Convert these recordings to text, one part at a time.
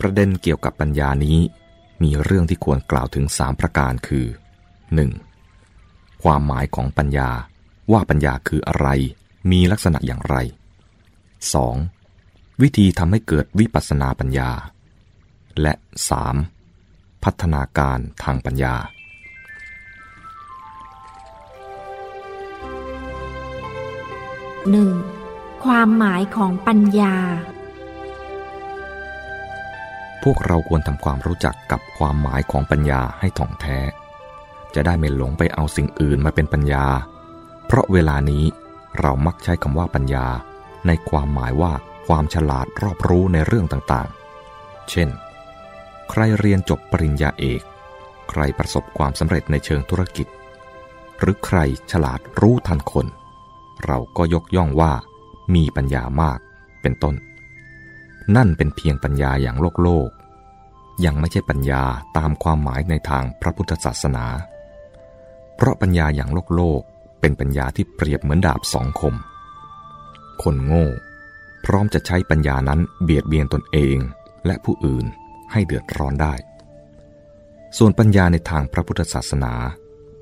ประเด็นเกี่ยวกับปัญญานี้ มีเรื่องที่ควรกล่าวถึงสามประการคือ 1. ความหมายของปัญญาว่าปัญญาคืออะไร มีลักษณะอย่างไร 2. วิธีทำให้เกิดวิปัสสนาปัญญา และ 3. พัฒนาการทางปัญญา 1. ความหมายของปัญญา พวกเราควรทำความรู้จักกับความหมายของปัญญาให้ถ่องแท้ จะได้ไม่หลงไปเอาสิ่งอื่นมาเป็นปัญญา เพราะเวลานี้เรามักใช้คำว่าปัญญา ในความหมายว่าความฉลาดรอบรู้ในเรื่องต่างๆ เช่น ใครเรียนจบปริญญาเอก ใครประสบความสำเร็จในเชิงธุรกิจ หรือใครฉลาดรู้ทันคน เราก็ยกย่องว่ามีปัญญามากเป็นต้น นั่นเป็นเพียงปัญญาอย่างโลกโลก ยังไม่ใช่ปัญญาตามความหมายในทางพระพุทธศาสนา เพราะปัญญาอย่างโลกโลกเป็นปัญญาที่เปรียบเหมือนดาบสองคม คนโง่ พร้อมจะใช้ปัญญานั้นเบียดเบียนตนเองและผู้อื่นให้เดือดร้อนได้ ส่วนปัญญาในทางพระพุทธศาสนา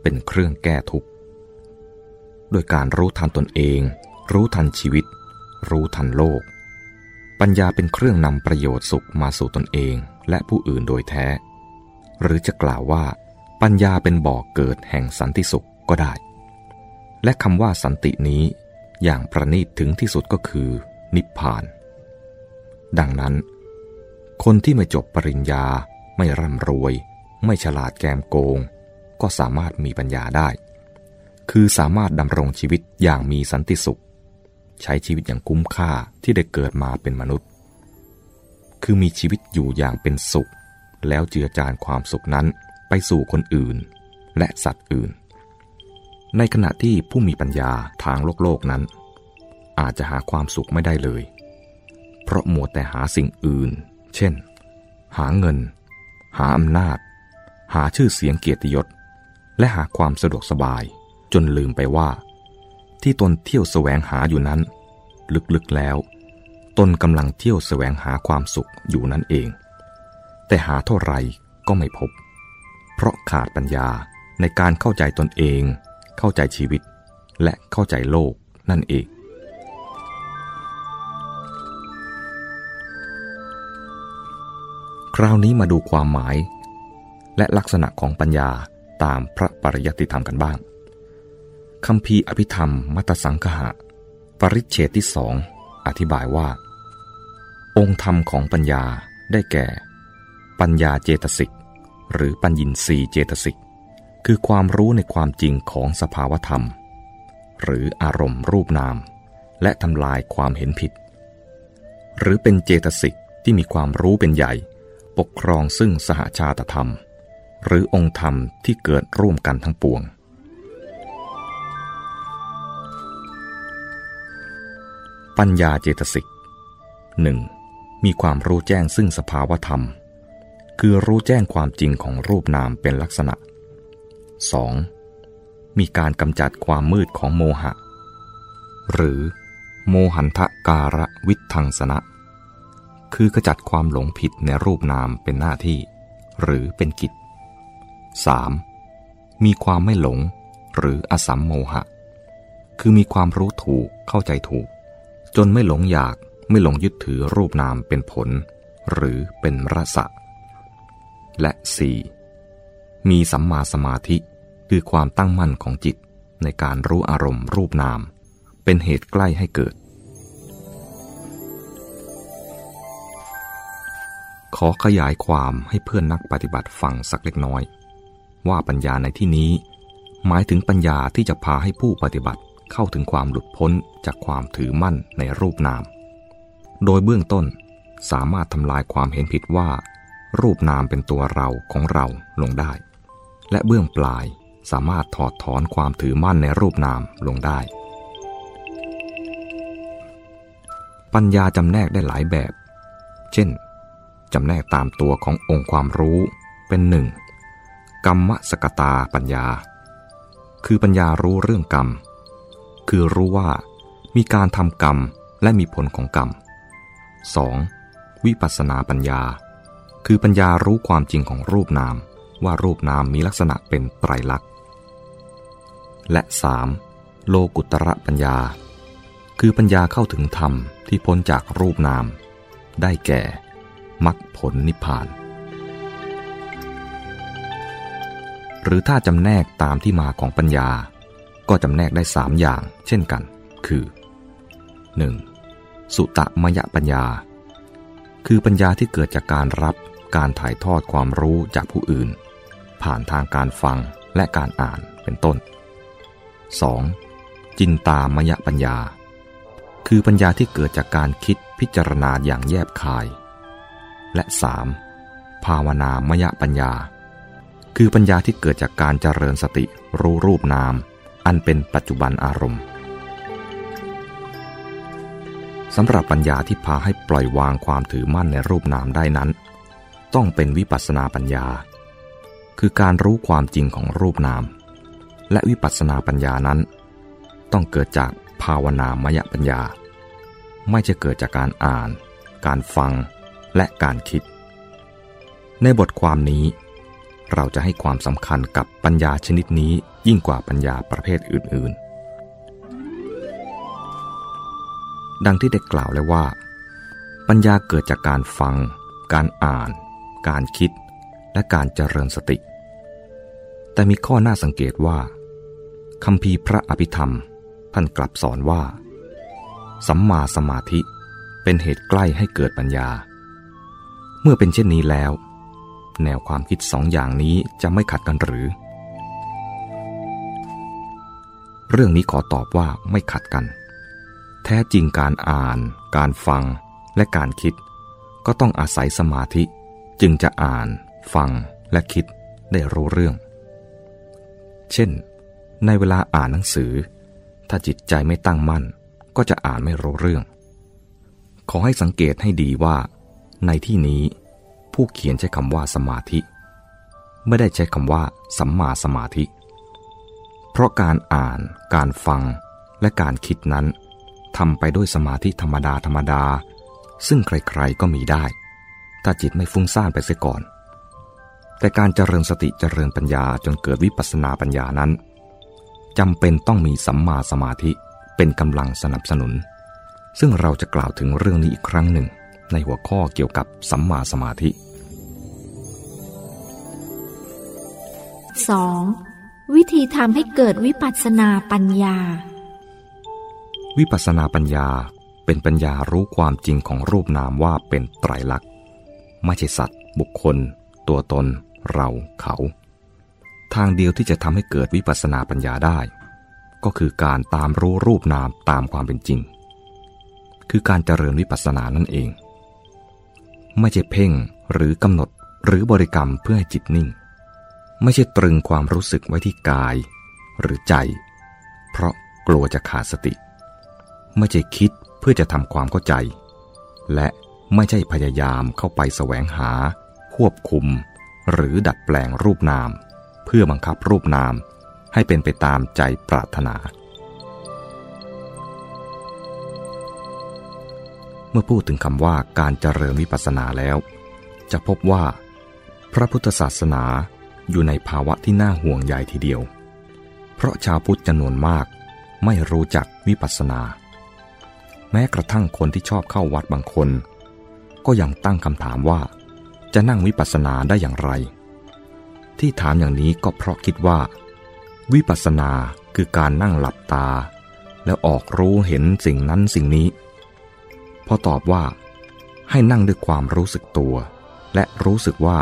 เป็นเครื่องแก้ทุกข์โดยการรู้ทันตนเอง รู้ทันชีวิต รู้ทันโลก ปัญญาเป็นเครื่องนำประโยชน์สุขมาสู่ตนเองและผู้อื่นโดยแท้ หรือจะกล่าวว่า ปัญญาเป็นบ่อกเกิดแห่งสันติสุขก็ได้ และคำว่าสันตินี้ อย่างประณีตถึงที่สุดก็คือ นิพพาน ดังนั้น คนที่ไม่จบปริญญา ไม่ร่ำรวย ไม่ฉลาดแกมโกง ก็สามารถมีปัญญาได้ คือสามารถดำรงชีวิตอย่างมีสันติสุข ใช้ชีวิตอย่างคุ้มค่าที่ได้เกิดมาเป็นมนุษย์ คือมีชีวิตอยู่อย่างเป็นสุข แล้วเจือจานความสุขนั้นไปสู่คนอื่น และสัตว์อื่น ในขณะที่ผู้มีปัญญาทางโลกโลกนั้น อาจจะหาความสุขไม่ได้เลย เพราะมัวแต่หาสิ่งอื่น เช่น หาเงิน หาอำนาจ หาชื่อเสียงเกียรติยศ และหาความสะดวกสบาย จนลืมไปว่า ที่ตนเที่ยวแสวงหาอยู่นั้น ลึกๆแล้ว ตนกำลังเที่ยวแสวงหาความสุขอยู่นั่นเอง แต่หาเท่าไรก็ไม่พบ เพราะขาดปัญญาในการเข้าใจตนเอง เข้าใจชีวิต และเข้าใจโลกนั่นเองคราวนี้มาดูความหมาย และลักษณะของปัญญาตามพระปริยติธรรมกันบ้าง คำพีอภิธรรมมัตสังคหะ ปริเชตที่สอง อธิบายว่า องค์ธรรมของปัญญาได้แก่ ปัญญาเจตสิก หรือปัญญินรีเจตสิก คือความรู้ในความจริงของสภาวธรรม หรืออารมณ์รูปนาม และทำลายความเห็นผิด หรือเป็นเจตสิกที่มีความรู้เป็นใหญ่ ปกครองซึ่งสหชาตธรรม หรือองค์ธรรมที่เกิดร่วมกันทั้งปวง ปัญญาเจตสิกหนึ่งมีความรู้แจ้งซึ่งสภาวธรรม คือรู้แจ้งความจริงของรูปนามเป็นลักษณะ 2. มีการกำจัดความมืดของโมหะ หรือ โมหันทะการะวิทังสนะ คือขจัดความหลงผิดในรูปนามเป็นหน้าที่ หรือเป็นกิจ 3. มีความไม่หลงหรืออสัมโมหะ คือมีความรู้ถูกเข้าใจถูก จนไม่หลงอยากไม่หลงยึดถือรูปนามเป็นผล หรือเป็นรสะ และ 4. มีสัมมาสมาธิคือความตั้งมั่นของจิตในการรู้อารมณ์รูปนาม เป็นเหตุใกล้ให้เกิด ขอขยายความให้เพื่อนนักปฏิบัติฟังสักเล็กน้อย ว่าปัญญาในที่นี้ หมายถึงปัญญาที่จะพาให้ผู้ปฏิบัติ เข้าถึงความหลุดพ้นจากความถือมั่นในรูปนาม โดยเบื้องต้นสามารถทำลายความเห็นผิดว่า รูปนามเป็นตัวเราของเราลงได้ และเบื้องปลายสามารถถอดถอนความถือมั่นในรูปนามลงได้ ปัญญาจำแนกได้หลายแบบ เช่นจำแนกตามตัวขององค์ความรู้เป็นหนึ่งกรรมสกตาปัญญา คือปัญญารู้เรื่องกรรม คือรู้ว่ามีการทำกรรมและมีผลของกรรม 2. วิปัสสนาปัญญา คือปัญญารู้ความจริงของรูปนาม ว่ารูปนามมีลักษณะเป็นไตรลักษณ์ และ 3. โลกุตระปัญญา คือปัญญาเข้าถึงธรรมที่พ้นจากรูปนาม ได้แก่มรรคผลนิพพาน หรือถ้าจำแนกตามที่มาของปัญญา ก็จำแนกได้สามอย่าง เช่นกัน คือ 1. สุตมยปัญญา คือปัญญาที่เกิดจากการรับการถ่ายทอดความรู้จากผู้อื่น ผ่านทางการฟังและการอ่านเป็นต้น 2. จินตามยปัญญา คือปัญญาที่เกิดจากการคิดพิจารณาอย่างแยบคาย และ 3. ภาวนามยปัญญา คือปัญญาที่เกิดจากการเจริญสติรู้รูปนาม อันเป็นปัจจุบันอารมณ์สำหรับปัญญาที่พาให้ปล่อยวางความถือมั่นในรูปนามได้นั้น ต้องเป็นวิปัสสนาปัญญา คือการรู้ความจริงของรูปนาม และวิปัสสนาปัญญานั้น ต้องเกิดจากภาวนามยปัญญา ไม่จะเกิดจากการอ่าน การฟังและการคิด ในบทความนี้ เราจะให้ความสำคัญกับปัญญาชนิดนี้ยิ่งกว่าปัญญาประเภทอื่น ๆ ดังที่ได้กล่าวแล้วว่า ปัญญาเกิดจากการฟัง การอ่าน การคิด และการเจริญสติ แต่มีข้อน่าสังเกตว่าคำพีพระอภิธรรม ท่านกลับสอนว่า สัมมาสมาธิเป็นเหตุใกล้ให้เกิดปัญญา เมื่อเป็นเช่นนี้แล้ว แนวความคิดสองอย่างนี้จะไม่ขัดกันหรือ เรื่องนี้ขอตอบว่าไม่ขัดกัน แท้จริงการอ่าน การฟังและการคิด ก็ต้องอาศัยสมาธิ จึงจะอ่าน ฟังและคิดได้รู้เรื่อง เช่น ในเวลาอ่านหนังสือ ถ้าจิตใจไม่ตั้งมั่น ก็จะอ่านไม่รู้เรื่อง ขอให้สังเกตให้ดีว่า ในที่นี้ ผู้เขียนใช้คำว่าสมาธิ ไม่ได้ใช้คำว่า สัมมาสมาธิ เพราะการอ่าน การฟังและการคิดนั้นทำไปด้วยสมาธิธรรมดาธรรมดา ซึ่งใครๆก็มีได้ ถ้าจิตไม่ฟุ้งซ่านไปเสียก่อน แต่การเจริญสติเจริญปัญญาจนเกิดวิปัสสนาปัญญานั้นจำเป็นต้องมีสัมมาสมาธิเป็นกำลังสนับสนุน ซึ่งเราจะกล่าวถึงเรื่องนี้อีกครั้งหนึ่ง ในหัวข้อเกี่ยวกับสัมมาสมาธิ 2. วิธีทำให้เกิดวิปัสสนาปัญญา วิปัสสนาปัญญาเป็นปัญญารู้ความจริงของรูปนามว่าเป็นไตรลักษณ์ไม่ใช่สัตว์ บุคคล ตัวตน เราเขา ทางเดียวที่จะทำให้เกิดวิปัสสนาปัญญาได้ ก็คือการตามรู้รูปนามตามความเป็นจริง คือการเจริญวิปัสสนานั่นเอง ไม่ใช่เพ่งหรือกำหนดหรือบริกรรมเพื่อให้จิตนิ่ง ไม่ใช่ตรึงความรู้สึกไว้ที่กาย หรือใจ เพราะกลัวจะขาดสติ ไม่ใช่คิดเพื่อจะทำความเข้าใจ และไม่ใช่พยายามเข้าไปแสวงหา ควบคุม หรือดัดแปลงรูปนาม เพื่อบังคับรูปนามให้เป็นไปตามใจปรารถนา เมื่อพูดถึงคำว่าการเจริญวิปัสสนาแล้ว จะพบว่า พระพุทธศาสนา อยู่ในภาวะที่น่าห่วงใยทีเดียว เพราะชาวพุทธจำนวนมากไม่รู้จักวิปัสสนา แม้กระทั่งคนที่ชอบเข้าวัดบางคน ก็ยังตั้งคำถามว่า จะนั่งวิปัสสนาได้อย่างไร ที่ถามอย่างนี้ก็เพราะคิดว่า วิปัสสนาคือการนั่งหลับตา แล้วออกรู้เห็นสิ่งนั้นสิ่งนี้ พอตอบว่า ให้นั่งด้วยความรู้สึกตัว และรู้สึกว่า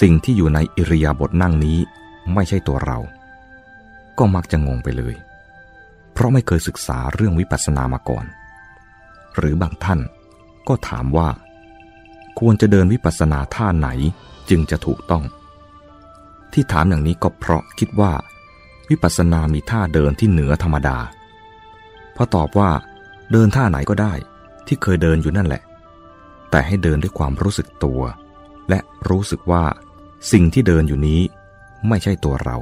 สิ่งที่อยู่ในอิริยาบถนั่งนี้ไม่ใช่ตัวเรา ก็มักจะงงไปเลย เพราะไม่เคยศึกษาเรื่องวิปัสสนามาก่อน หรือบางท่านก็ถามว่า ควรจะเดินวิปัสสนาท่าไหนจึงจะถูกต้อง ที่ถามอย่างนี้ก็เพราะคิดว่า วิปัสสนามีท่าเดินที่เหนือธรรมดาพอตอบว่า เดินท่าไหนก็ได้ ที่เคยเดินอยู่นั่นแหละ แต่ให้เดินด้วยความรู้สึกตัว และรู้สึกว่าสิ่งที่เดินอยู่นี้ไม่ใช่ตัวเรา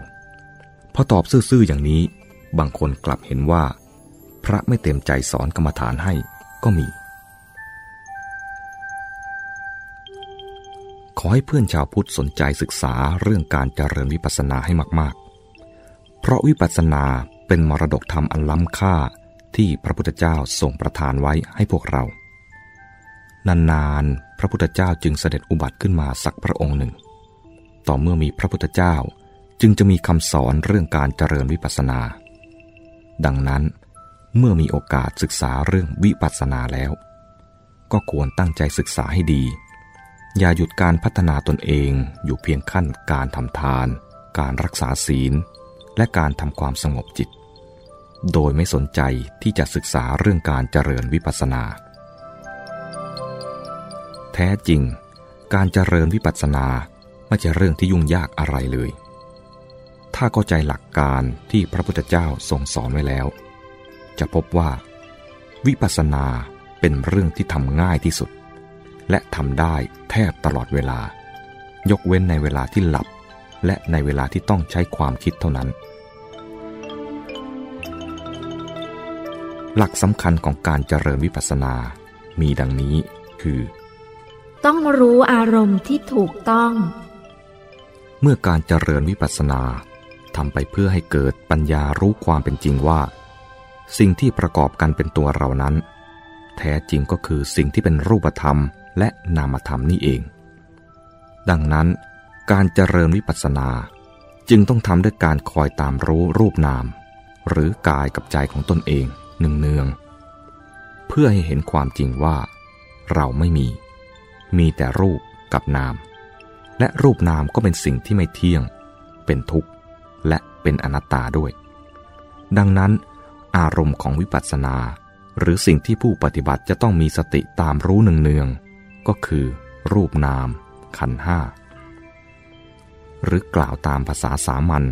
พอตอบซื่อๆอย่างนี้ บางคนกลับเห็นว่า พระไม่เต็มใจสอนกรรมฐานให้ก็มี ขอให้เพื่อนชาวพุทธสนใจศึกษาเรื่องการเจริญวิปัสสนาให้มากๆ เพราะวิปัสสนาเป็นมรดกธรรมอันล้ำค่าที่พระพุทธเจ้าทรงประทานไว้ให้พวกเรา นานๆ พระพุทธเจ้าจึงเสด็จอุบัติขึ้นมาสักพระองค์หนึ่ง ต่อเมื่อมีพระพุทธเจ้าจึงจะมีคำสอนเรื่องการเจริญวิปัสสนา ดังนั้นเมื่อมีโอกาสศึกษาเรื่องวิปัสสนาแล้ว ก็ควรตั้งใจศึกษาให้ดี อย่าหยุดการพัฒนาตนเองอยู่เพียงขั้นการทำทาน การรักษาศีล และการทำความสงบจิต โดยไม่สนใจที่จะศึกษาเรื่องการเจริญวิปัสสนา แท้จริง การเจริญวิปัสสนาไม่ใช่เรื่องที่ยุ่งยากอะไรเลย ถ้าเข้าใจหลักการที่พระพุทธเจ้าทรงสอนไว้แล้ว จะพบว่า วิปัสสนาเป็นเรื่องที่ทำง่ายที่สุด และทำได้แทบตลอดเวลา ยกเว้นในเวลาที่หลับ และในเวลาที่ต้องใช้ความคิดเท่านั้น หลักสำคัญของการเจริญวิปัสสนามีดังนี้คือ ต้องรู้อารมณ์ที่ถูกต้อง เมื่อการเจริญวิปัสสนาทำไปเพื่อให้เกิดปัญญารู้ความเป็นจริงว่า สิ่งที่ประกอบกันเป็นตัวเรานั้น แท้จริงก็คือสิ่งที่เป็นรูปธรรมและนามธรรมนี่เอง ดังนั้น การเจริญวิปัสสนาจึงต้องทำด้วยการคอยตามรู้รูปนาม หรือกายกับใจของตนเองเนืองๆเพื่อให้เห็นความจริงว่า เราไม่มี มีแต่รูปกับนาม และรูปนามก็เป็นสิ่งที่ไม่เที่ยง เป็นทุกข์ และเป็นอนัตตาด้วย ดังนั้นอารมณ์ของวิปัสสนา หรือสิ่งที่ผู้ปฏิบัติจะต้องมีสติตามรู้เนืองๆก็คือ รูปนาม ขันห้า หรือกล่าวตามภาษาสามัญ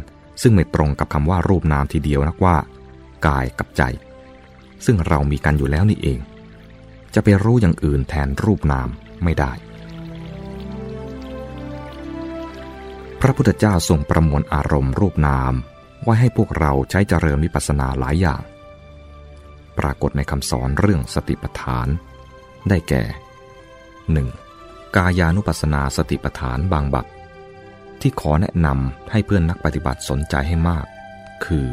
ซึ่งไม่ตรงกับคำว่ารูปนามทีเดียวนักว่า กายกับใจ ซึ่งเรามีกันอยู่แล้วนี่เอง จะไปรู้อย่างอื่นแทนรูปนาม ไม่ได้ พระพุทธเจ้าทรงประมวลอารมณ์รูปนามไว้ให้พวกเราใช้เจริญวิปัสสนาหลายอย่าง ปรากฏในคำสอนเรื่องสติปัฏฐาน ได้แก่ 1. กายานุปัสสนาสติปัฏฐานบางบับที่ขอแนะนำให้เพื่อนนักปฏิบัติสนใจให้มาก คือ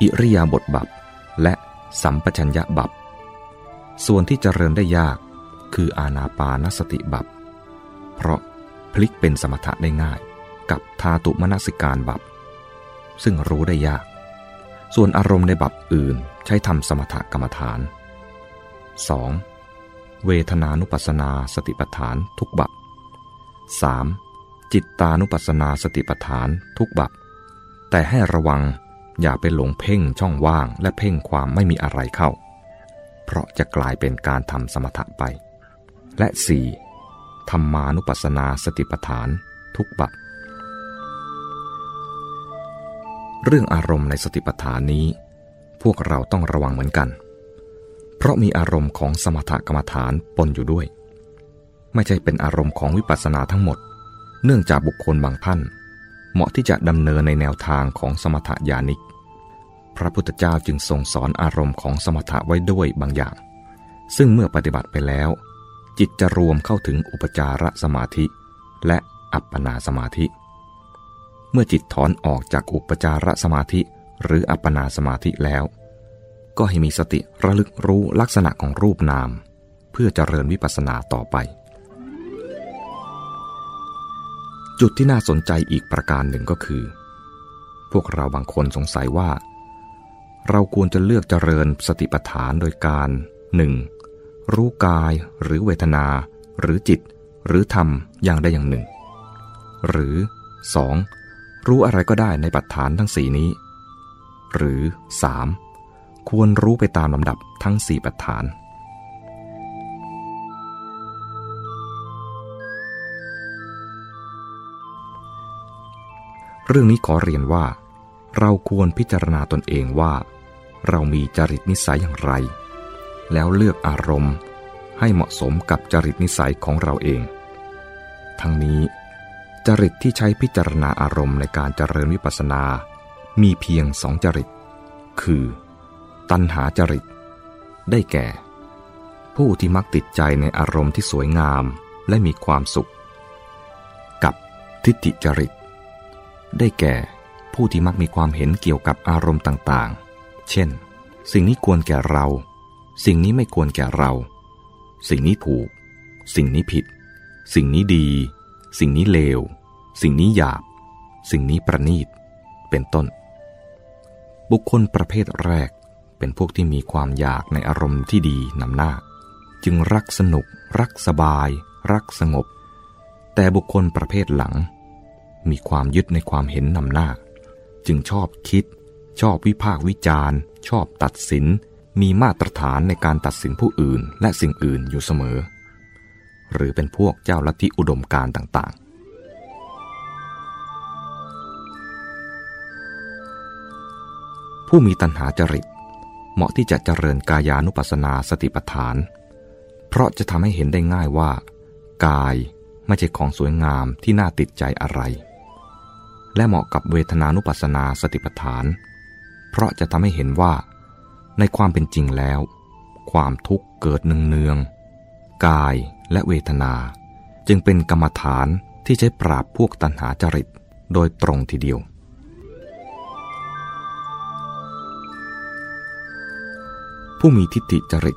อิริยาบถบับและสัมปชัญญะบับส่วนที่เจริญได้ยาก คืออาณาปานสติบับ เพราะพลิกเป็นสมถะได้ง่ายกับทาตุมนสิการบับ ซึ่งรู้ได้ยาก ส่วนอารมณ์ในบับอื่นใช้ทำสมถกรรมฐาน 2. เวทนานุปัสสนาสติปัฏฐานทุกบับ 3. จิตตานุปัสสนาสติปัฏฐานทุกบับ แต่ให้ระวังอย่าไปหลงเพ่งช่องว่างและเพ่งความไม่มีอะไรเข้า เพราะจะกลายเป็นการทำสมถะไป และ 4. ธรรมานุปัสสนาสติปัฏฐาน ทุกบับเรื่องอารมณ์ในสติปัฏฐานนี้ พวกเราต้องระวังเหมือนกัน เพราะมีอารมณ์ของสมถกรรมฐานปนอยู่ด้วย ไม่ใช่เป็นอารมณ์ของวิปัสสนาทั้งหมด เนื่องจากบุคคลบางท่าน เหมาะที่จะดำเนินในแนวทางของสมถญาณิก พระพุทธเจ้าจึงทรงสอนอารมณ์ของสมถะไว้ด้วยบางอย่าง ซึ่งเมื่อปฏิบัติไปแล้ว จิตจะรวมเข้าถึงอุปจารสมาธิ และอัปปนาสมาธิ เมื่อจิตถอนออกจากอุปจารสมาธิหรืออัปปนาสมาธิแล้ว ก็ให้มีสติระลึกรู้ลักษณะของรูปนาม เพื่อเจริญวิปัสสนาต่อไป จุดที่น่าสนใจอีกประการหนึ่งก็คือ พวกเราบางคนสงสัยว่า เราควรจะเลือกเจริญสติปัฏฐานโดยการ 1. รู้กายหรือเวทนา หรือจิต หรือธรรมอย่างใดอย่างหนึ่ง หรือ 2. รู้อะไรก็ได้ในปัฏฐานทั้งสี่นี้ หรือ 3. ควรรู้ไปตามลำดับทั้งสี่ปัฏฐานเรื่องนี้ขอเรียนว่า เราควรพิจารณาตนเองว่า เรามีจริตนิสัยอย่างไร แล้วเลือกอารมณ์ให้เหมาะสมกับจริตนิสัยของเราเอง ทั้งนี้ จริตที่ใช้พิจารณาอารมณ์ในการเจริญวิปัสสนา มีเพียงสองจริต คือ ตัณหาจริต ได้แก่ ผู้ที่มักติดใจในอารมณ์ที่สวยงามและมีความสุข กับทิฏฐิจริต ได้แก่ผู้ที่มักมีความเห็นเกี่ยวกับอารมณ์ต่างๆ เช่น สิ่งนี้ควรแก่เรา สิ่งนี้ไม่ควรแก่เรา สิ่งนี้ถูก สิ่งนี้ผิด สิ่งนี้ดี สิ่งนี้เลว สิ่งนี้หยาบ สิ่งนี้ประณีต เป็นต้น บุคคลประเภทแรกเป็นพวกที่มีความอยากในอารมณ์ที่ดีนำหน้า จึงรักสนุก รักสบาย รักสงบ แต่บุคคลประเภทหลัง มีความยึดในความเห็นนำหน้า จึงชอบคิด ชอบวิพากษ์วิจารณ์ ชอบตัดสิน มีมาตรฐานในการตัดสินผู้อื่นและสิ่งอื่นอยู่เสมอ หรือเป็นพวกเจ้าลัทธิอุดมการต่างๆ ผู้มีตัณหาจริต เหมาะที่จะเจริญกายานุปัสสนาสติปัฏฐาน เพราะจะทำให้เห็นได้ง่ายว่า กายไม่ใช่ของสวยงามที่น่าติดใจอะไร และเหมาะกับเวทนานุปัสสนาสติปัฏฐาน เพราะจะทำให้เห็นว่า ในความเป็นจริงแล้ว ความทุกข์เกิดเนืองๆกายและเวทนา จึงเป็นกรรมฐานที่ใช้ปราบพวกตัณหาจริตโดยตรงทีเดียว ผู้มีทิฏฐิจริต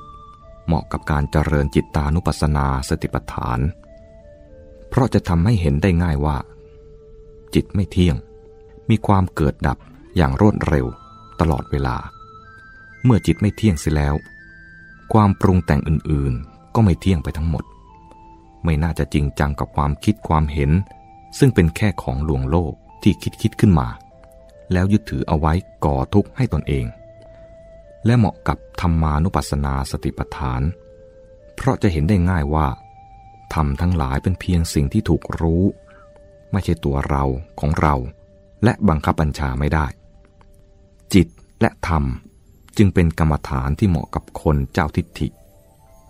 เหมาะกับการเจริญจิตตานุปัสสนาสติปัฏฐาน เพราะจะทำให้เห็นได้ง่ายว่า จิตไม่เที่ยง มีความเกิดดับอย่างรวดเร็วตลอดเวลา เมื่อจิตไม่เที่ยงเสียแล้ว ความปรุงแต่งอื่นๆ ก็ไม่เที่ยงไปทั้งหมด ไม่น่าจะจริงจังกับความคิดความเห็น ซึ่งเป็นแค่ของลวงโลกที่คิดคิดขึ้นมา แล้วยึดถือเอาไว้ก่อทุกข์ให้ตนเอง และเหมาะกับธรรมานุปัสสนาสติปัฏฐาน เพราะจะเห็นได้ง่ายว่าธรรมทั้งหลายเป็นเพียงสิ่งที่ถูกรู้ ไม่ใช่ตัวเราของเรา และบังคับบัญชาไม่ได้ จิตและธรรม จึงเป็นกรรมฐานที่เหมาะกับคนเจ้าทิฏฐิ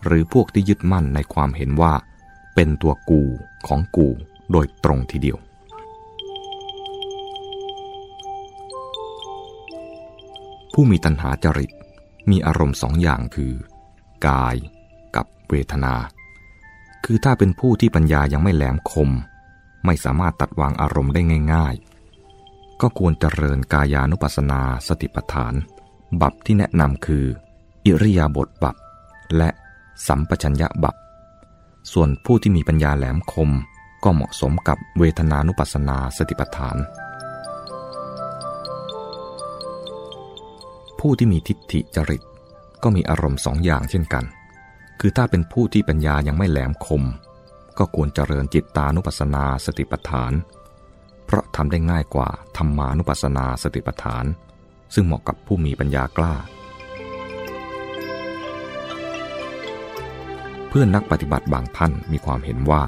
หรือพวกที่ยึดมั่นในความเห็นว่า เป็นตัวกูของกูโดยตรงทีเดียว ผู้มีตัณหาจริตมีอารมณ์สองอย่างคือ กายกับเวทนา คือถ้าเป็นผู้ที่ปัญญายังไม่แหลมคม ไม่สามารถตัดวางอารมณ์ได้ง่าย ๆ ก็ควรเจริญกายานุปัสสนาสติปัฏฐาน บับที่แนะนำคือ อิริยาบถบับและสัมปชัญญะบับส่วนผู้ที่มีปัญญาแหลมคมก็เหมาะสมกับเวทนานุปัสสนาสติปัฏฐาน ผู้ที่มีทิฏฐิจริต ก็มีอารมณ์สองอย่างเช่นกัน คือถ้าเป็นผู้ที่ปัญญายังไม่แหลมคม ก็ควรเจริญจิตตานุปัสสนาสติปัฏฐาน เพราะทำได้ง่ายกว่าธรรมานุปัสสนาสติปัฏฐาน ซึ่งเหมาะกับผู้มีปัญญากล้า เพื่อนนักปฏิบัติบางท่านมีความเห็นว่า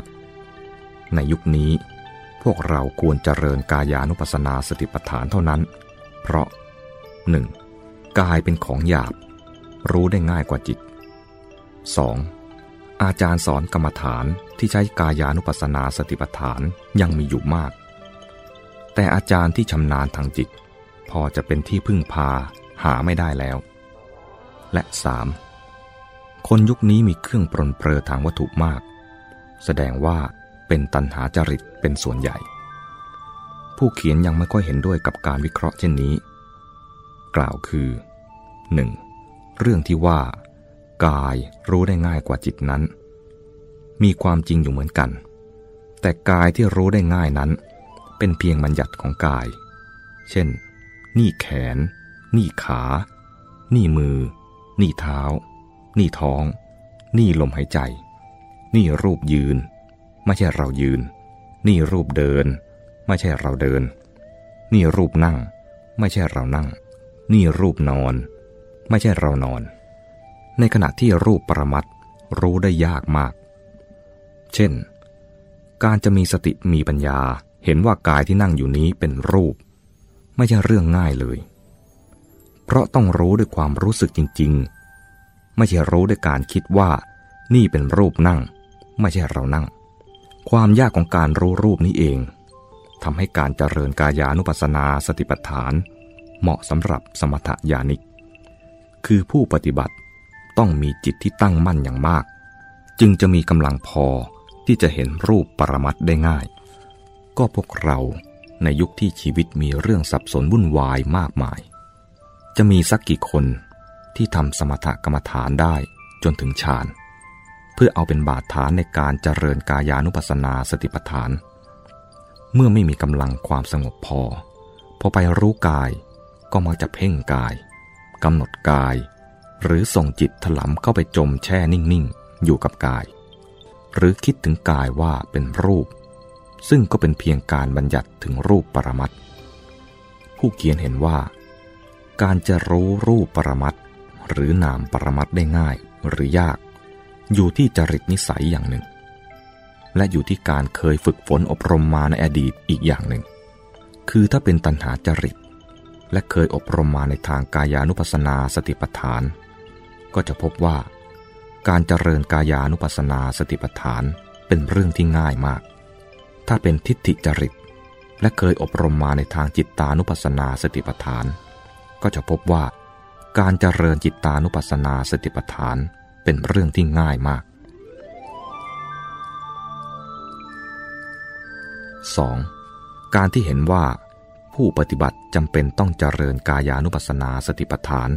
ในยุคนี้พวกเราควรเจริญกายานุปัสสนาสติปัฏฐานเท่านั้น เพราะ 1. กายเป็นของหยาบ รู้ได้ง่ายกว่าจิต 2. อาจารย์สอนกรรมฐานที่ใช้กายานุปัสสนาสติปัฏฐานยังมีอยู่มาก แต่อาจารย์ที่ชำนาญทางจิต พอจะเป็นที่พึ่งพาหาไม่ได้แล้ว และ 3. คนยุคนี้มีเครื่องปรนเปรอทางวัตถุมาก แสดงว่าเป็นตันหาจริตเป็นส่วนใหญ่ ผู้เขียนยังไม่ค่อยเห็นด้วยกับการวิเคราะห์เช่นนี้ กล่าวคือ 1. เรื่องที่ว่ากายรู้ได้ง่ายกว่าจิตนั้น มีความจริงอยู่เหมือนกัน แต่กายที่รู้ได้ง่ายนั้น เป็นเพียงบัญญัติของกาย เช่น นี่แขน นี่ขา นี่มือ นี่เท้า นี่ท้อง นี่ลมหายใจ นี่รูปยืน ไม่ใช่เรายืน นี่รูปเดิน ไม่ใช่เราเดิน นี่รูปนั่ง ไม่ใช่เรานั่ง นี่รูปนอน ไม่ใช่เรานอน ในขณะที่รูปปรมัตรู้ได้ยากมาก เช่น การจะมีสติมีปัญญาเห็นว่ากายที่นั่งอยู่นี้เป็นรูป ไม่ใช่เรื่องง่ายเลย เพราะต้องรู้ด้วยความรู้สึกจริง ๆ ไม่ใช่รู้ด้วยการคิดว่า นี่เป็นรูปนั่ง ไม่ใช่เรานั่ง ความยากของการรู้รูปนี้เองทำให้การเจริญกายานุปัสสนาสติปัฏฐาน เหมาะสำหรับสมถยานิก คือผู้ปฏิบัติต้องมีจิตที่ตั้งมั่นอย่างมาก จึงจะมีกำลังพอที่จะเห็นรูปปรมัตได้ง่าย ก็พวกเรา ในยุคที่ชีวิตมีเรื่องสับสนวุ่นวายมากมาย จะมีสักกี่คนที่ทำสมถกรรมฐานได้จนถึงฌาน เพื่อเอาเป็นบาดฐานในการเจริญกายานุปัสสนาสติปัฏฐาน เมื่อไม่มีกำลังความสงบพอ พอไปรู้กายก็มักจะเพ่งกายกำหนดกาย หรือส่งจิตถลำเข้าไปจมแช่นิ่ง ๆ อยู่กับกาย หรือคิดถึงกายว่าเป็นรูป ซึ่งก็เป็นเพียงการบัญญัติถึงรูปปรมัตผู้เขียนเห็นว่า การจะรู้รูปปรมัตหรือนามปรมัตได้ง่ายหรือยาก อยู่ที่จริตนิสัยอย่างหนึ่ง และอยู่ที่การเคยฝึกฝนอบรมมาในอดีตอีกอย่างหนึ่ง คือถ้าเป็นตัณหาจริต และเคยอบรมมาในทางกายานุปัสสนาสติปัฏฐาน ก็จะพบว่า การเจริญกายานุปัสสนาสติปัฏฐานเป็นเรื่องที่ง่ายมาก ถ้าเป็นทิฏฐิจริต และเคยอบรมมาในทางจิตตานุปัสสนาสติปัฏฐาน ก็จะพบว่า การเจริญจิตตานุปัสสนาสติปัฏฐานเป็นเรื่องที่ง่ายมาก 2. การที่เห็นว่าผู้ปฏิบัติจำเป็นต้องเจริญกายานุปัสสนาสติปัฏฐาน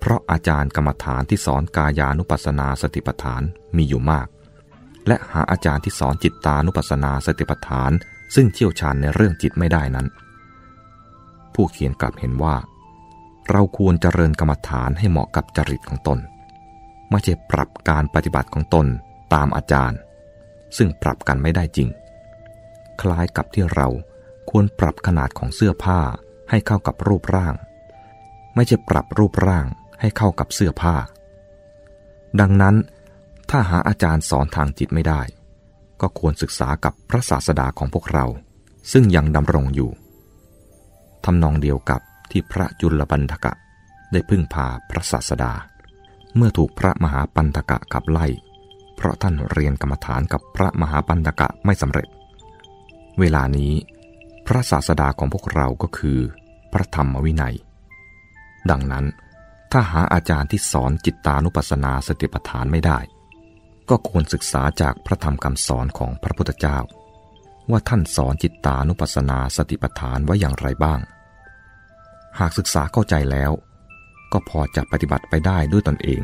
เพราะอาจารย์กรรมฐานที่สอนกายานุปัสสนาสติปัฏฐานมีอยู่มาก และหาอาจารย์ที่สอนจิตตานุปัสสนาสติปัฏฐาน ซึ่งเชี่ยวชาญในเรื่องจิตไม่ได้นั้น ผู้เขียนกลับเห็นว่า เราควรเจริญกรรมฐานให้เหมาะกับจริตของตน ไม่ใช่ปรับการปฏิบัติของตนตามอาจารย์ ซึ่งปรับกันไม่ได้จริง คล้ายกับที่เราควรปรับขนาดของเสื้อผ้าให้เข้ากับรูปร่าง ไม่ใช่ปรับรูปร่างให้เข้ากับเสื้อผ้า ดังนั้น ถ้าหาอาจารย์สอนทางจิตไม่ได้ ก็ควรศึกษากับพระศาสดาของพวกเรา ซึ่งยังดำรงอยู่ทำนองเดียวกับที่พระจุลปันธกะได้พึ่งพาพระศาสดา เมื่อถูกพระมหาปันธกะขับไล่ เพราะท่านเรียนกรรมฐานกับพระมหาปันธกะไม่สำเร็จ เวลานี้ พระศาสดาของพวกเราก็คือ พระธรรมวินัย ดังนั้นถ้าหาอาจารย์ที่สอนจิตตานุปัสสนาสติปัฏฐานไม่ได้ ก็ควรศึกษาจากพระธรรมคำสอนของพระพุทธเจ้า ว่าท่านสอนจิตตานุปัสสนาสติปัฏฐานไว้อย่างไรบ้าง หากศึกษาเข้าใจแล้ว ก็พอจะปฏิบัติไปได้ด้วยตนเอง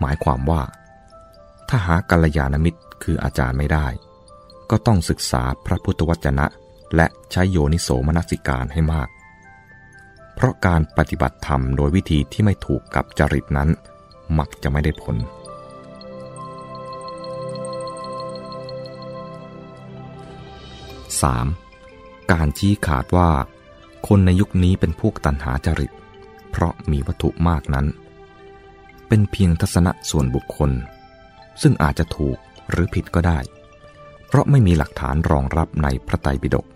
หมายความว่า ถ้าหากัลยาณมิตรคืออาจารย์ไม่ได้ ก็ต้องศึกษาพระพุทธวจนะ และใช้โยนิโสมนสิการให้มาก เพราะการปฏิบัติธรรมโดยวิธีที่ไม่ถูกกับจริตนั้น มักจะไม่ได้ผล 3. การชี้ขาดว่า คนในยุคนี้เป็นพวกตันหาจริต เพราะมีวัตถุมากนั้น เป็นเพียงทัศนะส่วนบุคคล ซึ่งอาจจะถูกหรือผิดก็ได้ เพราะไม่มีหลักฐานรองรับในพระไตรปิฎก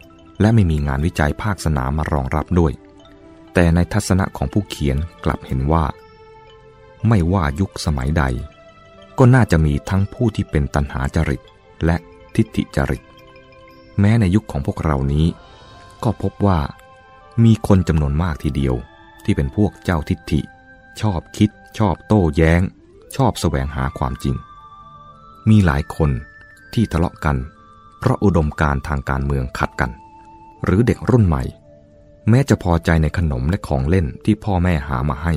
และไม่มีงานวิจัยภาคสนามมารองรับด้วย แต่ในทัศนะของผู้เขียนกลับเห็นว่า ไม่ว่ายุคสมัยใด ก็น่าจะมีทั้งผู้ที่เป็นตันหาจริตและทิฏฐิจริต แม้ในยุคของพวกเรานี้ ก็พบว่ามีคนจำนวนมากทีเดียว ที่เป็นพวกเจ้าทิฏฐิ ชอบคิด ชอบโต้แย้ง ชอบแสวงหาความจริง มีหลายคนที่ทะเลาะกัน เพราะอุดมการทางการเมืองขัดกัน หรือเด็กรุ่นใหม่ แม้จะพอใจในขนมและของเล่นที่พ่อแม่หามาให้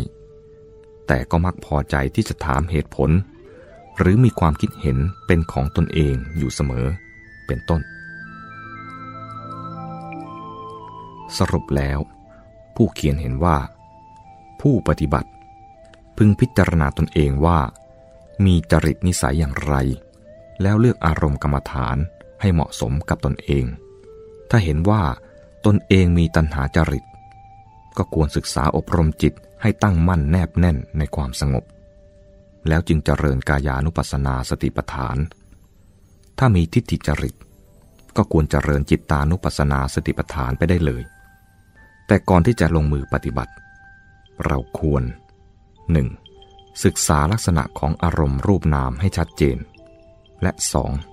แต่ก็มักพอใจที่จะถามเหตุผล หรือมีความคิดเห็นเป็นของตนเองอยู่เสมอ เป็นต้น สรุปแล้ว ผู้เขียนเห็นว่า ผู้ปฏิบัติ พึงพิจารณาตนเองว่า มีจริตนิสัยอย่างไร แล้วเลือกอารมณ์กรรมฐานให้เหมาะสมกับตนเอง ถ้าเห็นว่าตนเองมีตัณหาจริต ก็ควรศึกษาอบรมจิตให้ตั้งมั่นแนบแน่นในความสงบ แล้วจึงเจริญกายานุปัสสนาสติปัฏฐาน ถ้ามีทิฏฐิจริต ก็ควรเจริญจิตตานุปัสสนาสติปัฏฐานไปได้เลย แต่ก่อนที่จะลงมือปฏิบัติ เราควร 1. ศึกษาลักษณะของอารมณ์รูปนามให้ชัดเจน และ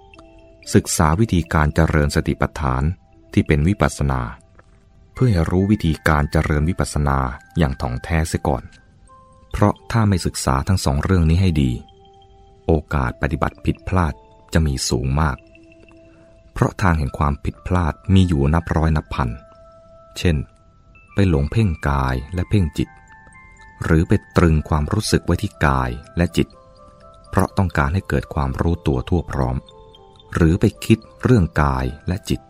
2. ศึกษาวิธีการเจริญสติปัฏฐานที่เป็นวิปัสสนา เพื่อให้รู้วิธีการเจริญวิปัสสนาอย่างถ่องแท้เสียก่อน เพราะถ้าไม่ศึกษาทั้งสองเรื่องนี้ให้ดี โอกาสปฏิบัติผิดพลาดจะมีสูงมาก เพราะทางแห่งความผิดพลาดมีอยู่นับร้อยนับพัน เช่น ไปหลงเพ่งกายและเพ่งจิต หรือไปตรึงความรู้สึกไว้ที่กายและจิต เพราะต้องการให้เกิดความรู้ตัวทั่วพร้อม หรือไปคิดเรื่องกายและจิต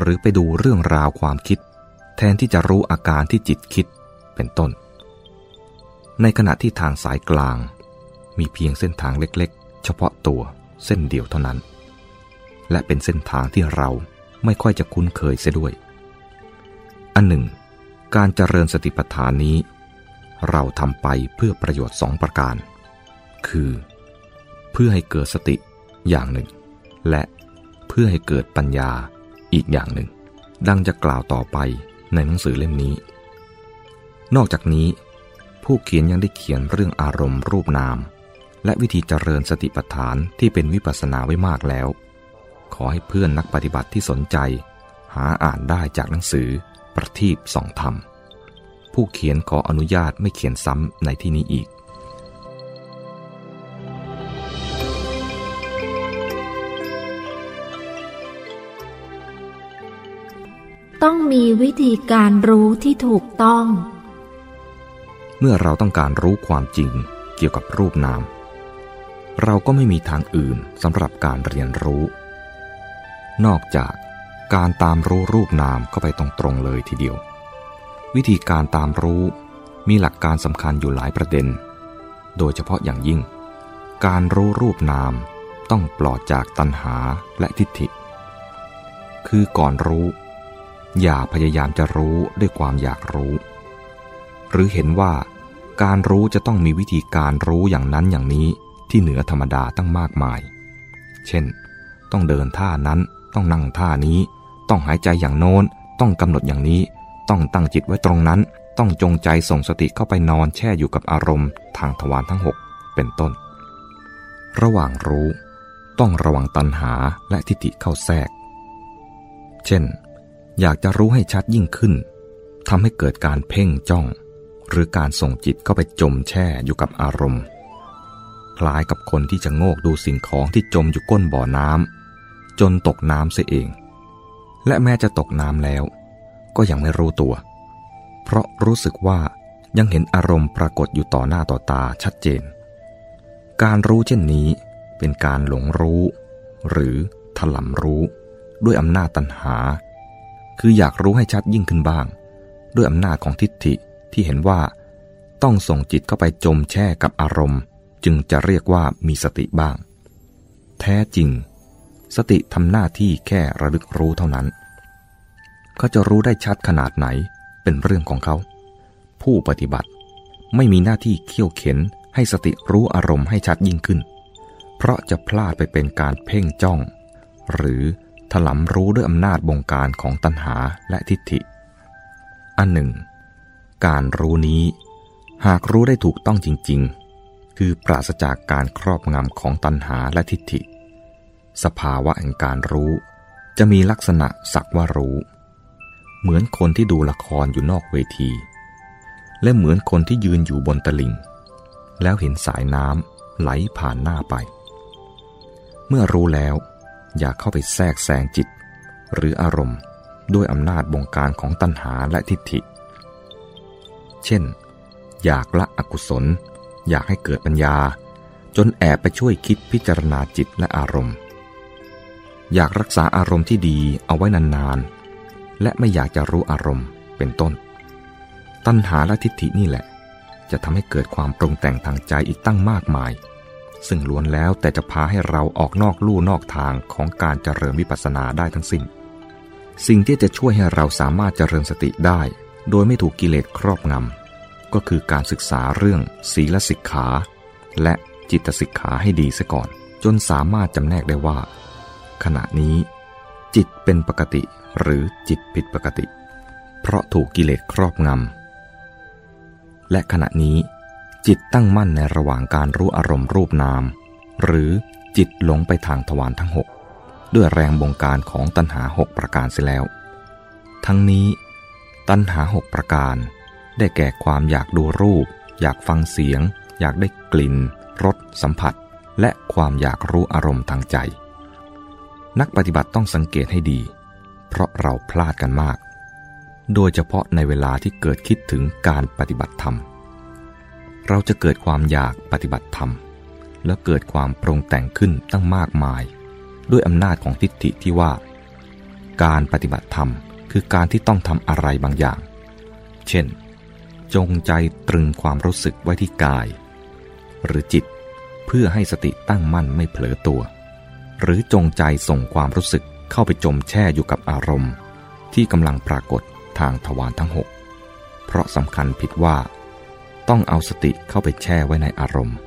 หรือไปดูเรื่องราวความคิด แทนที่จะรู้อาการที่จิตคิดเป็นต้น ในขณะที่ทางสายกลาง มีเพียงเส้นทางเล็กๆ เฉพาะตัวเส้นเดียวเท่านั้น และเป็นเส้นทางที่เราไม่ค่อยจะคุ้นเคยเสียด้วย อันหนึ่ง การเจริญสติปัฏฐานนี้ เราทำไปเพื่อประโยชน์สองประการ คือ เพื่อให้เกิดสติอย่างหนึ่ง และเพื่อให้เกิดปัญญาอีกอย่างหนึ่ง ดังจะกล่าวต่อไปในหนังสือเล่มนี้ นอกจากนี้ ผู้เขียนยังได้เขียนเรื่องอารมณ์รูปนาม และวิธีเจริญสติปัฏฐานที่เป็นวิปัสสนาไว้มากแล้ว ขอให้เพื่อนนักปฏิบัติที่สนใจ หาอ่านได้จากหนังสือ ประทีปสองธรรม ผู้เขียนขออนุญาตไม่เขียนซ้ำในที่นี้อีก ต้องมีวิธีการรู้ที่ถูกต้อง เมื่อเราต้องการรู้ความจริงเกี่ยวกับรูปนาม เราก็ไม่มีทางอื่นสำหรับการเรียนรู้ นอกจาก การตามรู้รูปนามเข้าไปตรงๆเลยทีเดียว วิธีการตามรู้มีหลักการสำคัญอยู่หลายประเด็น โดยเฉพาะอย่างยิ่ง การรู้รูปนามต้องปลอดจากตัณหาและทิฏฐิ คือก่อนรู้ อย่าพยายามจะรู้ด้วยความอยากรู้ หรือเห็นว่าการรู้จะต้องมีวิธีการรู้อย่างนั้นอย่างนี้ที่เหนือธรรมดาตั้งมากมาย เช่น ต้องเดินท่านั้น ต้องนั่งท่านี้ ต้องหายใจอย่างโน้น ต้องกำหนดอย่างนี้ ต้องตั้งจิตไว้ตรงนั้น ต้องจงใจส่งสติเข้าไปนอนแช่อยู่กับอารมณ์ ทางทวารทั้งหกเป็นต้น ระหว่างรู้ ต้องระวังตัณหาและทิฏฐิเข้าแทรก เช่น อยากจะรู้ให้ชัดยิ่งขึ้นทำให้เกิดการเพ่งจ้อง หรือการส่งจิตเข้าไปจมแช่อยู่กับอารมณ์ คล้ายกับคนที่จะโงกดูสิ่งของที่จมอยู่ก้นบ่อน้ำจนตกน้ำเสียเอง และแม้จะตกน้ำแล้ว ก็ยังไม่รู้ตัว เพราะรู้สึกว่ายังเห็นอารมณ์ปรากฏอยู่ต่อหน้าต่อตาชัดเจน การรู้เช่นนี้เป็นการหลงรู้ หรือถลำรู้ ด้วยอำนาจตัณหา คืออยากรู้ให้ชัดยิ่งขึ้นบ้าง ด้วยอำนาจของทิฏฐิที่เห็นว่า ต้องส่งจิตเข้าไปจมแช่กับอารมณ์ จึงจะเรียกว่ามีสติบ้าง แท้จริง สติทำหน้าที่แค่ระลึกรู้เท่านั้น เขาจะรู้ได้ชัดขนาดไหนเป็นเรื่องของเขา ผู้ปฏิบัติไม่มีหน้าที่เขี่ยวเข็นให้สติรู้อารมณ์ให้ชัดยิ่งขึ้น เพราะจะพลาดไปเป็นการเพ่งจ้อง หรือถลำรู้ด้วยอำนาจบงการของตัณหาและทิฏฐิ อันหนึ่ง การรู้นี้หากรู้ได้ถูกต้องจริง ๆ คือปราศจากการครอบงำของตัณหาและทิฏฐิ สภาวะแห่งการรู้ จะมีลักษณะสักว่ารู้ เหมือนคนที่ดูละครอยู่นอกเวที และเหมือนคนที่ยืนอยู่บนตลิ่ง แล้วเห็นสายน้ำไหลผ่านหน้าไป เมื่อรู้แล้ว อย่าเข้าไปแทรกแซงจิต หรืออารมณ์ด้วยอำนาจบงการของตัณหาและทิฏฐิ เช่น อยากละอกุศล อยากให้เกิดปัญญา จนแอบไปช่วยคิดพิจารณาจิตและอารมณ์ อยากรักษาอารมณ์ที่ดีเอาไว้นานๆ และไม่อยากจะรู้อารมณ์เป็นต้น ตัณหาและทิฏฐินี่แหละ จะทำให้เกิดความปรุงแต่งทางใจอีกตั้งมากมาย ซึ่งล้วนแล้วแต่จะพาให้เราออกนอกลู่นอกทางของการเจริญวิปัสสนาได้ทั้งสิ้น สิ่งที่จะช่วยให้เราสามารถเจริญสติได้ โดยไม่ถูกกิเลสครอบงำก็คือการศึกษาเรื่องศีลสิกขา และจิตสิกขาให้ดีซะก่อน จนสามารถจำแนกได้ว่า ขณะนี้ จิตเป็นปกติหรือจิตผิดปกติ เพราะถูกกิเลสครอบงำ และขณะนี้ จิตตั้งมั่นในระหว่างการรู้อารมณ์รูปนาม หรือจิตหลงไปทางทวารทั้งหกด้วยแรงบงการของตัณหาหกประการเสียแล้ว ทั้งนี้ ตัณหาหกประการ ได้แก่ความอยากดูรูป อยากฟังเสียง อยากได้กลิ่นรสสัมผัส และความอยากรู้อารมณ์ทางใจ นักปฏิบัติต้องสังเกตให้ดี เพราะเราพลาดกันมาก โดยเฉพาะในเวลาที่เกิดคิดถึงการปฏิบัติธรรม เราจะเกิดความอยากปฏิบัติธรรม แล้วเกิดความปรุงแต่งขึ้นตั้งมากมาย ด้วยอำนาจของทิฏฐิที่ว่า การปฏิบัติธรรมคือการที่ต้องทำอะไรบางอย่าง เช่น จงใจตรึงความรู้สึกไว้ที่กาย หรือจิตเพื่อให้สติตั้งมั่นไม่เผลอตัว หรือจงใจส่งความรู้สึกเข้าไปจมแช่อยู่กับอารมณ์ ที่กำลังปรากฏทางทวารทั้งหกเพราะสำคัญผิดว่า ต้องเอาสติเข้าไปแช่ไว้ในอารมณ์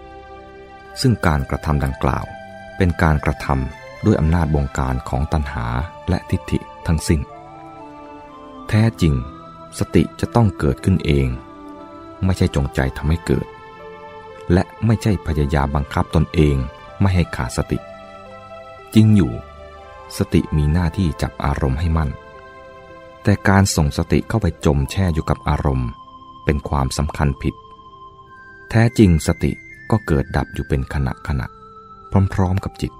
ซึ่งการกระทำดังกล่าว เป็นการกระทำด้วยอำนาจบงการของตัณหาและทิฏฐิทั้งสิ้น แท้จริง สติจะต้องเกิดขึ้นเอง ไม่ใช่จงใจทำให้เกิด และไม่ใช่พยายามบังคับตนเองไม่ให้ขาดสติ จริงอยู่ สติมีหน้าที่จับอารมณ์ให้มั่น แต่การส่งสติเข้าไปจมแช่อยู่กับอารมณ์ เป็นความสำคัญผิด แท้จริงสติก็เกิดดับอยู่เป็นขณะขณะ พร้อมๆกับจิต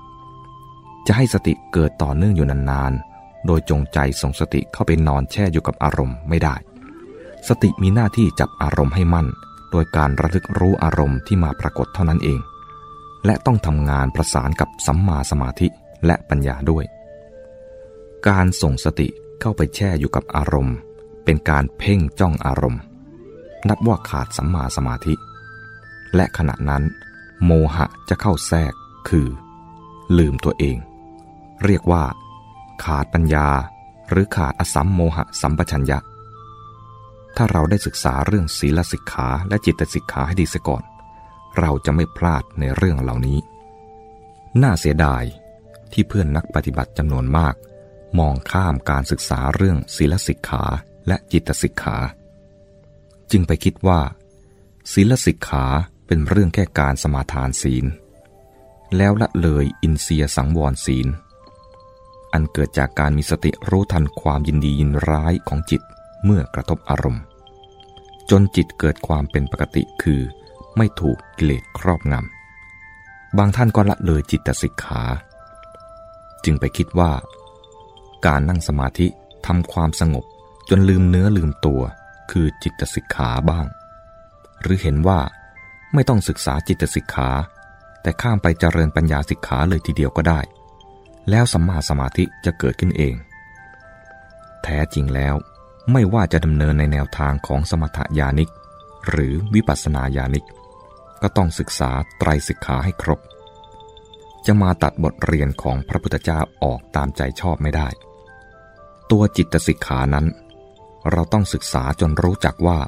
จะให้สติเกิดต่อเนื่องอยู่นานๆ โดยจงใจส่งสติเข้าไปนอนแช่อยู่กับอารมณ์ไม่ได้ สติมีหน้าที่จับอารมณ์ให้มั่น โดยการระลึกรู้อารมณ์ที่มาปรากฏเท่านั้นเองและต้องทำงานประสานกับสัมมาสมาธิ และปัญญาด้วย การส่งสติเข้าไปแช่อยู่กับอารมณ์ เป็นการเพ่งจ้องอารมณ์ นับว่าขาดสัมมาสมาธิ และขณะนั้น โมหะจะเข้าแทรกคือ ลืมตัวเอง เรียกว่า ขาดปัญญาหรือขาดอสัมโมหะสัมปชัญญะ ถ้าเราได้ศึกษาเรื่องศีลสิกขาและจิตสิกขาให้ดีเสียก่อน เราจะไม่พลาดในเรื่องเหล่านี้ น่าเสียดาย ที่เพื่อนนักปฏิบัติจำนวนมาก มองข้ามการศึกษาเรื่องศีลสิกขาและจิตสิกขา จึงไปคิดว่า ศีลสิกขาเป็นเรื่องแค่การสมาทานศีล แล้วละเลยอินเสียสังวรศีล อันเกิดจากการมีสติรู้ทันความยินดียินร้ายของจิตเมื่อกระทบอารมณ์ จนจิตเกิดความเป็นปกติคือ ไม่ถูกกิเลสครอบงำบางท่านก็ละเลยจิตสิกขา จึงไปคิดว่า การนั่งสมาธิทำความสงบจนลืมเนื้อลืมตัว คือจิตสิกขาบ้าง หรือเห็นว่าไม่ต้องศึกษาจิตสิกขา แต่ข้ามไปเจริญปัญญาสิกขาเลยทีเดียวก็ได้ แล้วสัมมาสมาธิจะเกิดขึ้นเอง แท้จริงแล้วไม่ว่าจะดำเนินในแนวทางของสมถญาณิก หรือวิปัสสนาญาณิก ก็ต้องศึกษาไตรสิกขาให้ครบ จะมาตัดบทเรียนของพระพุทธเจ้าออกตามใจชอบไม่ได้ ตัวจิตสิกขานั้น เราต้องศึกษาจนรู้จักว่า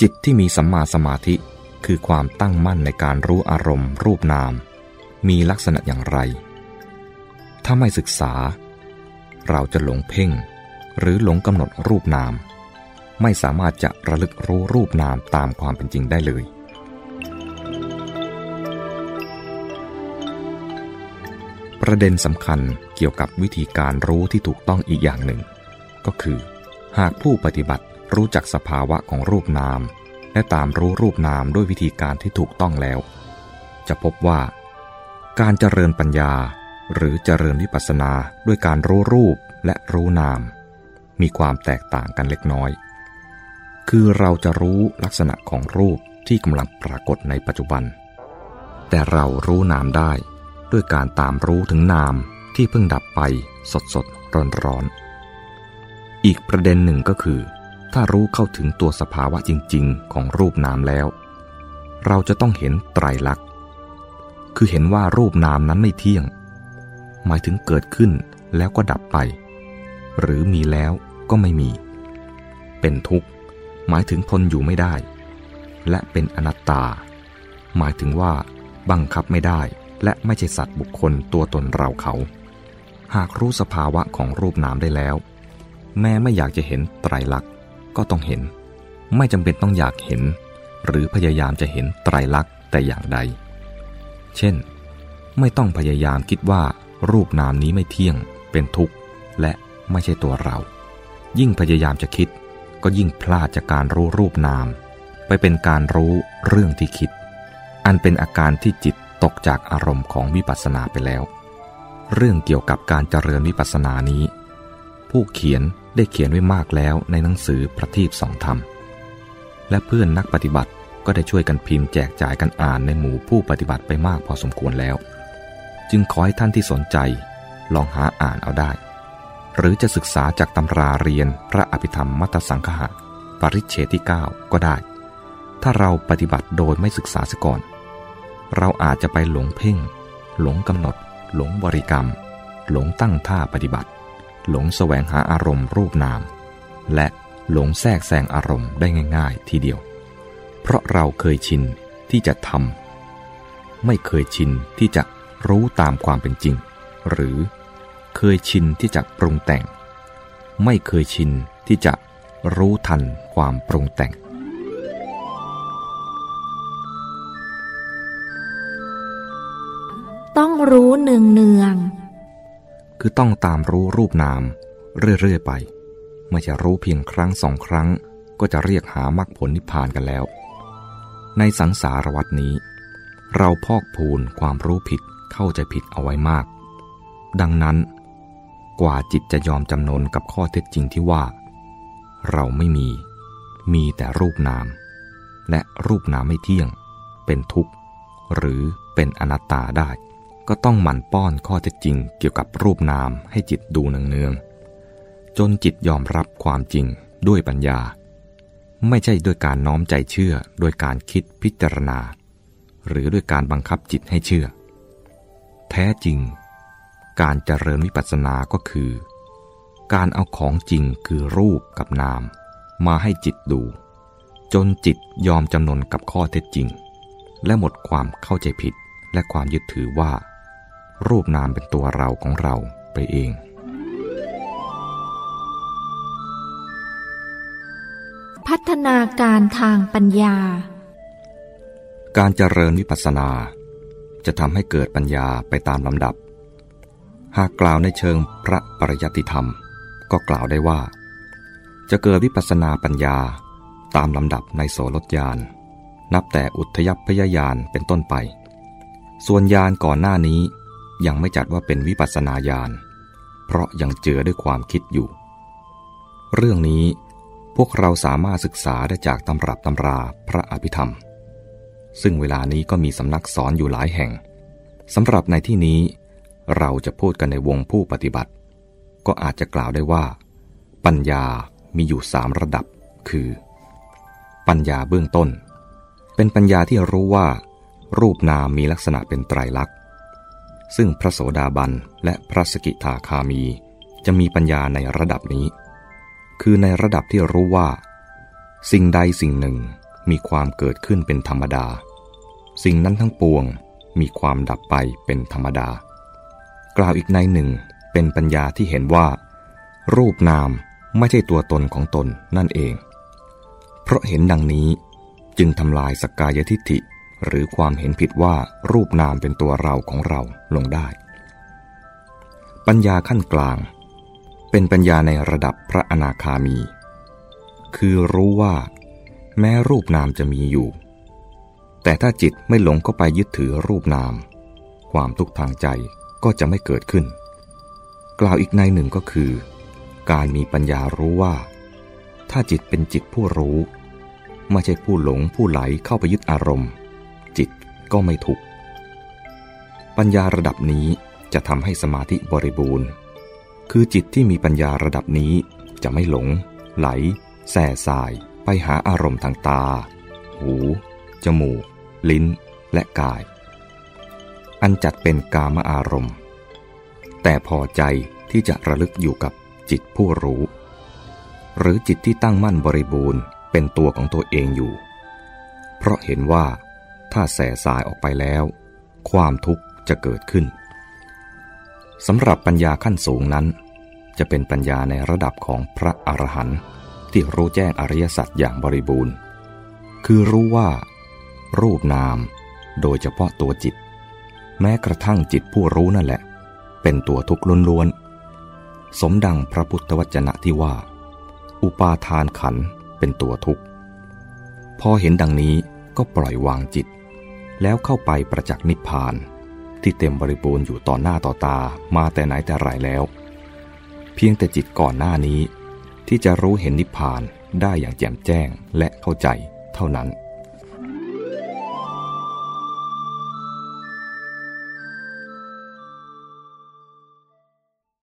จิตที่มีสัมมาสมาธิคือความตั้งมั่นในการรู้อารมณ์ รูปนาม มีลักษณะอย่างไร ถ้าไม่ศึกษา เราจะหลงเพ่ง หรือหลงกำหนดรูปนาม ไม่สามารถจะระลึกรู้รูปนามตามความเป็นจริงได้เลย ประเด็นสำคัญเกี่ยวกับวิธีการรู้ที่ถูกต้องอีกอย่างหนึ่ง ก็คือ หากผู้ปฏิบัติรู้จักสภาวะของรูปนาม และตามรู้รูปนามด้วยวิธีการที่ถูกต้องแล้ว จะพบว่า การเจริญปัญญา หรือเจริญวิปัสสนาด้วยการรู้รูปและรู้นาม มีความแตกต่างกันเล็กน้อย คือเราจะรู้ลักษณะของรูปที่กำลังปรากฏในปัจจุบัน แต่เรารู้นามได้ ด้วยการตามรู้ถึงนามที่เพิ่งดับไปสดสดร้อนร้อนอีกประเด็นหนึ่งก็คือ ถ้ารู้เข้าถึงตัวสภาวะจริง ๆ ของรูปนามแล้ว เราจะต้องเห็นไตรลักษณ์คือเห็นว่ารูปนามนั้นไม่เที่ยง หมายถึงเกิดขึ้นแล้วก็ดับไป หรือมีแล้วก็ไม่มี เป็นทุกข์ หมายถึงทนอยู่ไม่ได้ และเป็นอนัตตา หมายถึงว่าบังคับไม่ได้ และไม่ใช่สัตว์บุคคลตัวตนเราเขา หากรู้สภาวะของรูปนามได้แล้ว แม้ไม่อยากจะเห็นไตรลักษณ์ก็ต้องเห็น ไม่จำเป็นต้องอยากเห็น หรือพยายามจะเห็นไตรลักษณ์แต่อย่างใด เช่น ไม่ต้องพยายามคิดว่า รูปนามนี้ไม่เที่ยง เป็นทุกข์ และไม่ใช่ตัวเรา ยิ่งพยายามจะคิด ก็ยิ่งพลาดจากการรู้รูปนาม ไปเป็นการรู้เรื่องที่คิด อันเป็นอาการที่จิต ตกจากอารมณ์ของวิปัสสนาไปแล้ว เรื่องเกี่ยวกับการเจริญวิปัสสนานี้ ผู้เขียนได้เขียนไว้มากแล้วในหนังสือประทีปสองธรรม และเพื่อนนักปฏิบัติก็ได้ช่วยกันพิมพ์แจกจ่ายกันอ่านในหมู่ผู้ปฏิบัติไปมากพอสมควรแล้ว จึงขอให้ท่านที่สนใจ ลองหาอ่านเอาได้ หรือจะศึกษาจากตำราเรียนพระอภิธรรมมัตสังคหะปริเชที่ 9 ก็ได้ ถ้าเราปฏิบัติโดยไม่ศึกษาซะก่อน เราอาจจะไปหลงเพ่ง หลงกำหนด หลงบริกรรม หลงตั้งท่าปฏิบัติ หลงแสวงหาอารมณ์รูปนาม และหลงแทรกแซงอารมณ์ได้ง่าย ๆ ทีเดียว เพราะเราเคยชินที่จะทำไม่เคยชินที่จะรู้ตามความเป็นจริง หรือเคยชินที่จะปรุงแต่ง ไม่เคยชินที่จะรู้ทันความปรุงแต่ง รู้เนืองเนือง คือต้องตามรู้รูปนาม เรื่อย ๆ ไป ไม่จะรู้เพียงครั้งสองครั้ง ก็จะเรียกหามรรคผลนิพพานกันแล้ว ในสังสารวัตนี้ เราพอกพูนความรู้ผิดเข้าใจผิดเอาไว้มาก ดังนั้น กว่าจิตจะยอมจำนนกับข้อเท็จจริงที่ว่า เราไม่มี มีแต่รูปนาม และรูปนามไม่เที่ยง เป็นทุกข์ หรือเป็นอนัตตาได้ ก็ต้องหมั่นป้อนข้อเท็จจริงเกี่ยวกับรูปนามให้จิตดูเนืองๆจนจิตยอมรับความจริงด้วยปัญญา ไม่ใช่ด้วยการน้อมใจเชื่อโดยการคิดพิจารณา หรือด้วยการบังคับจิตให้เชื่อ แท้จริง การเจริญวิปัสสนาก็คือ การเอาของจริงคือรูปกับนาม มาให้จิตดู จนจิตยอมจำนนกับข้อเท็จจริง และหมดความเข้าใจผิดและความยึดถือว่า รูปนามเป็นตัวเราของเราไปเอง พัฒนาการทางปัญญา การเจริญวิปัสสนา จะทำให้เกิดปัญญาไปตามลำดับ หากกล่าวในเชิงพระปริยัติธรรม ก็กล่าวได้ว่า จะเกิดวิปัสสนาปัญญาตามลำดับในโสรถยาน นับแต่อุทยพยายานเป็นต้นไป ส่วนยานก่อนหน้านี้ ยังไม่จัดว่าเป็นวิปัสสนาญาณ เพราะยังเจือด้วยความคิดอยู่ เรื่องนี้พวกเราสามารถศึกษาได้จากตำรับตำราพระอภิธรรม ซึ่งเวลานี้ก็มีสำนักสอนอยู่หลายแห่งสำหรับในที่นี้เราจะพูดกันในวงผู้ปฏิบัติ ก็อาจจะกล่าวได้ว่า ปัญญามีอยู่สามระดับ คือ ปัญญาเบื้องต้น เป็นปัญญาที่รู้ว่า รูปนามมีลักษณะเป็นไตรลักษณ ซึ่งพระโสดาบันและพระสกิทาคามี จะมีปัญญาในระดับนี้ คือในระดับที่รู้ว่า สิ่งใดสิ่งหนึ่งมีความเกิดขึ้นเป็นธรรมดา สิ่งนั้นทั้งปวงมีความดับไปเป็นธรรมดา กล่าวอีกในหนึ่งเป็นปัญญาที่เห็นว่า รูปนามไม่ใช่ตัวตนของตนนั่นเอง เพราะเห็นดังนี้จึงทำลายสกกายทิฏฐิ หรือความเห็นผิดว่ารูปนามเป็นตัวเราของเราลงได้ ปัญญาขั้นกลาง เป็นปัญญาในระดับพระอนาคามี คือรู้ว่า แม้รูปนามจะมีอยู่ แต่ถ้าจิตไม่หลงเข้าไปยึดถือรูปนาม ความทุกข์ทางใจก็จะไม่เกิดขึ้น กล่าวอีกในหนึ่งก็คือ การมีปัญญารู้ว่า ถ้าจิตเป็นจิตผู้รู้ ไม่ใช่ผู้หลงผู้ไหลเข้าไปยึดอารมณ์ ก็ไม่ถูกปัญญาระดับนี้จะทำให้สมาธิบริบูรณ์ คือจิตที่มีปัญญาระดับนี้จะไม่หลง ไหล แส่สาย ไปหาอารมณ์ทางตา หู จมูก ลิ้น และกาย อันจัดเป็นกามอารมณ์ แต่พอใจที่จะระลึกอยู่กับจิตผู้รู้ หรือจิตที่ตั้งมั่นบริบูรณ์เป็นตัวของตัวเองอยู่ เพราะเห็นว่า ถ้าแส่สายออกไปแล้ว ความทุกข์จะเกิดขึ้นสำหรับปัญญาขั้นสูงนั้น จะเป็นปัญญาในระดับของพระอรหันต์ที่รู้แจ้งอริยสัจอย่างบริบูรณ์ คือรู้ว่า รูปนาม โดยเฉพาะตัวจิต แม้กระทั่งจิตผู้รู้นั่นแหละ เป็นตัวทุกข์ล้วนๆสมดังพระพุทธวจนะที่ว่า อุปาทานขันเป็นตัวทุกข์ พอเห็นดังนี้ก็ปล่อยวางจิต แล้วเข้าไปประจักษ์นิพพาน ที่เต็มบริบูรณ์อยู่ต่อหน้าต่อตามาแต่ไหนแต่ไรแล้ว เพียงแต่จิตก่อนหน้านี้ ที่จะรู้เห็นนิพพานได้อย่างแจ่มแจ้งและเข้าใจเท่านั้น